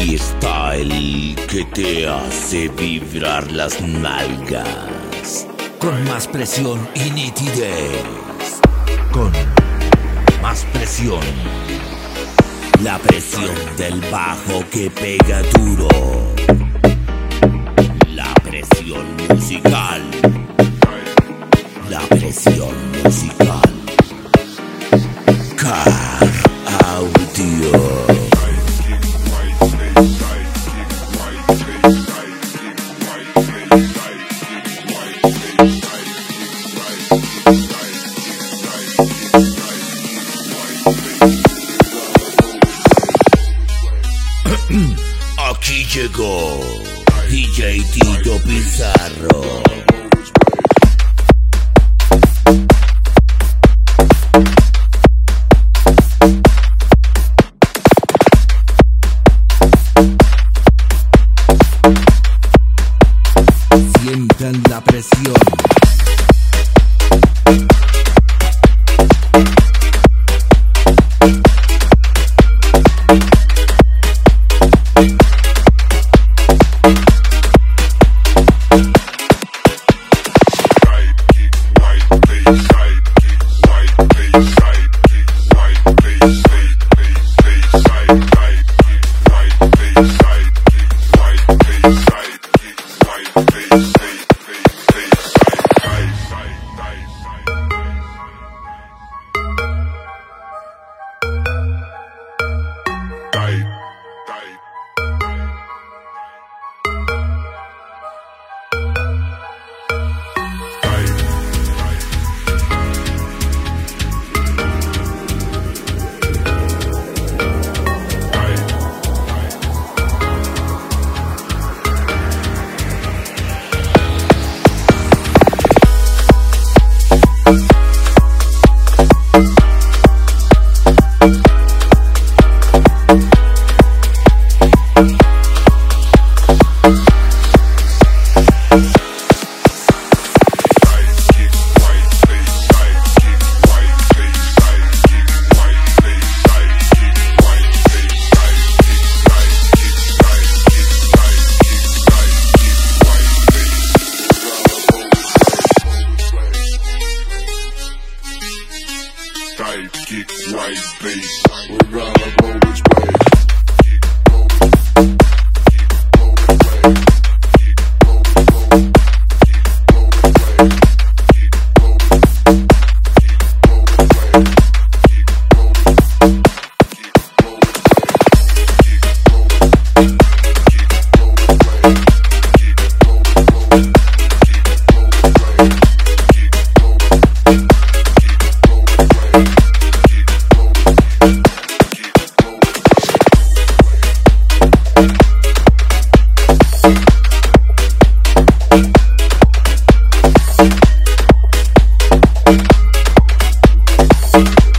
Aquí está el que te hace vibrar las nalgas. Con más presión y nitidez. Con más presión. La presión del bajo que pega duro. La presión musical. La presión musical. Aquí llegó DJ Tito Pizarro. type, kick, right, bass. We're gonna go which way. Thank